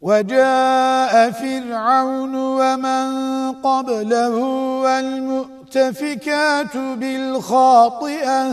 وجاء فرعون ومن قبله والمؤتفكات بالخاطئة